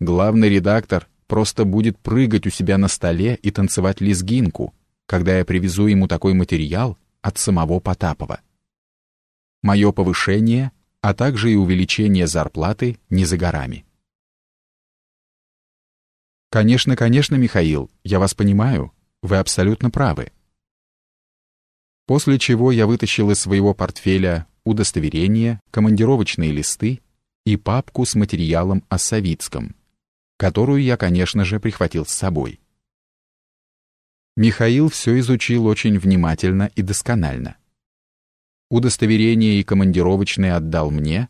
Главный редактор просто будет прыгать у себя на столе и танцевать лезгинку, когда я привезу ему такой материал от самого Потапова. Мое повышение, а также и увеличение зарплаты не за горами. Конечно, конечно, Михаил, я вас понимаю, вы абсолютно правы. После чего я вытащил из своего портфеля удостоверение, командировочные листы и папку с материалом о Савицком, которую я, конечно же, прихватил с собой. Михаил все изучил очень внимательно и досконально. Удостоверение и командировочные отдал мне,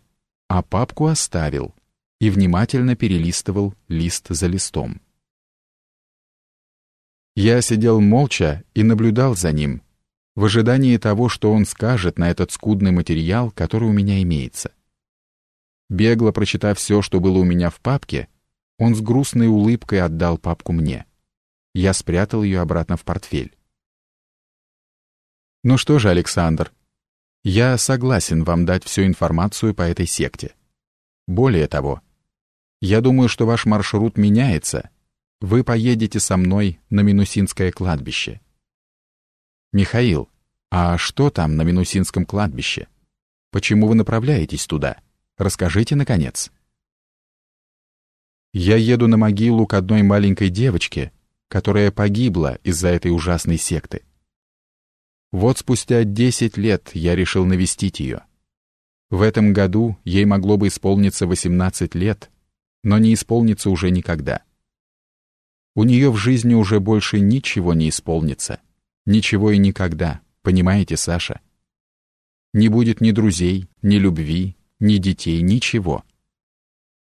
а папку оставил и внимательно перелистывал лист за листом. Я сидел молча и наблюдал за ним, в ожидании того, что он скажет на этот скудный материал, который у меня имеется. Бегло прочитав все, что было у меня в папке, он с грустной улыбкой отдал папку мне. Я спрятал ее обратно в портфель. Ну что же, Александр, я согласен вам дать всю информацию по этой секте. Более того, я думаю, что ваш маршрут меняется. Вы поедете со мной на Минусинское кладбище. Михаил, а что там на Минусинском кладбище? Почему вы направляетесь туда? Расскажите, наконец. Я еду на могилу к одной маленькой девочке, которая погибла из-за этой ужасной секты. Вот спустя 10 лет я решил навестить ее. В этом году ей могло бы исполниться 18 лет, но не исполнится уже никогда. У нее в жизни уже больше ничего не исполнится. Ничего и никогда, понимаете, Саша? Не будет ни друзей, ни любви, ни детей, ничего.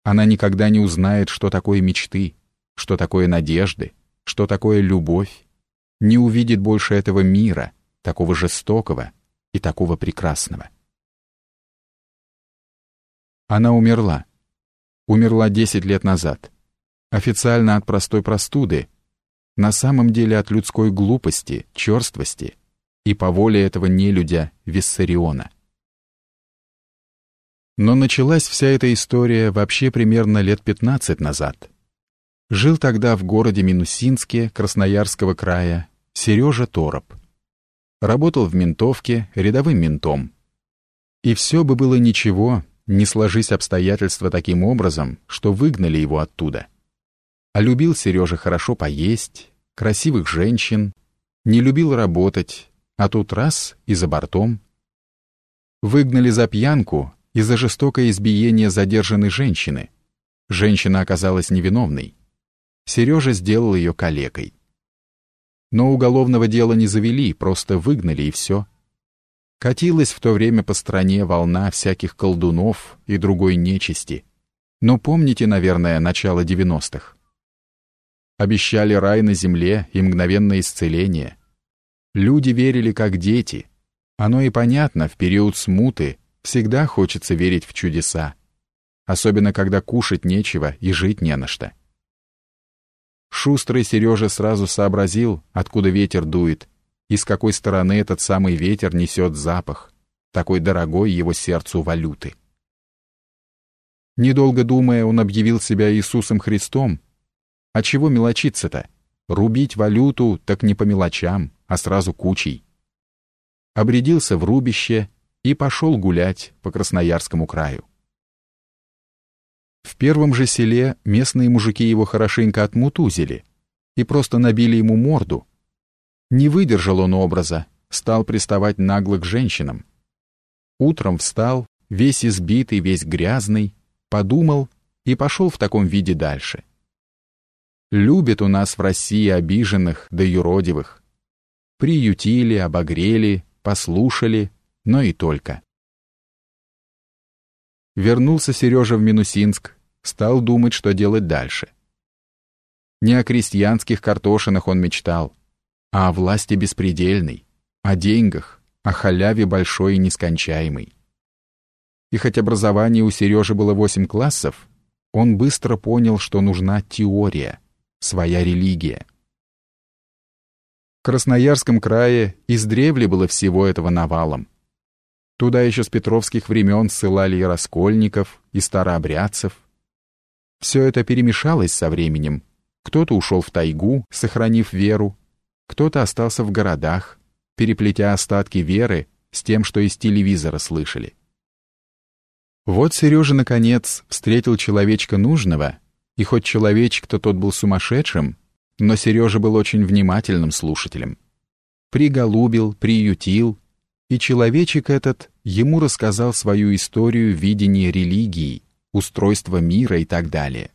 Она никогда не узнает, что такое мечты, что такое надежды, что такое любовь, не увидит больше этого мира, такого жестокого и такого прекрасного. Она умерла. Умерла 10 лет назад. Официально от простой простуды, на самом деле от людской глупости, черствости и по воле этого нелюдя Виссариона. Но началась вся эта история вообще примерно лет 15 назад. Жил тогда в городе Минусинске Красноярского края Сережа Тороп. Работал в ментовке рядовым ментом. И все бы было ничего, не сложись обстоятельства таким образом, что выгнали его оттуда. А любил Сережа хорошо поесть, красивых женщин, не любил работать, а тут раз и за бортом. Выгнали за пьянку и за жестокое избиение задержанной женщины. Женщина оказалась невиновной. Сережа сделал ее калекой. Но уголовного дела не завели, просто выгнали и все. Катилась в то время по стране волна всяких колдунов и другой нечисти. Но помните, наверное, начало девяностых? обещали рай на земле и мгновенное исцеление. Люди верили как дети. Оно и понятно, в период смуты всегда хочется верить в чудеса, особенно когда кушать нечего и жить не на что. Шустрый Сережа сразу сообразил, откуда ветер дует, и с какой стороны этот самый ветер несет запах, такой дорогой его сердцу валюты. Недолго думая, он объявил себя Иисусом Христом а чего мелочиться-то? Рубить валюту так не по мелочам, а сразу кучей. Обрядился в рубище и пошел гулять по Красноярскому краю. В первом же селе местные мужики его хорошенько отмутузили и просто набили ему морду. Не выдержал он образа, стал приставать нагло к женщинам. Утром встал, весь избитый, весь грязный, подумал и пошел в таком виде дальше. Любят у нас в России обиженных да юродивых. Приютили, обогрели, послушали, но и только. Вернулся Сережа в Минусинск, стал думать, что делать дальше. Не о крестьянских картошинах он мечтал, а о власти беспредельной, о деньгах, о халяве большой и нескончаемой. И хоть образование у Сережи было восемь классов, он быстро понял, что нужна теория, своя религия. В Красноярском крае издревле было всего этого навалом. Туда еще с петровских времен ссылали и раскольников, и старообрядцев. Все это перемешалось со временем. Кто-то ушел в тайгу, сохранив веру, кто-то остался в городах, переплетя остатки веры с тем, что из телевизора слышали. Вот Сережа, наконец, встретил человечка нужного, и хоть человечек-то тот был сумасшедшим, но Сережа был очень внимательным слушателем. Приголубил, приютил, и человечек этот ему рассказал свою историю видения религии, устройства мира и так далее.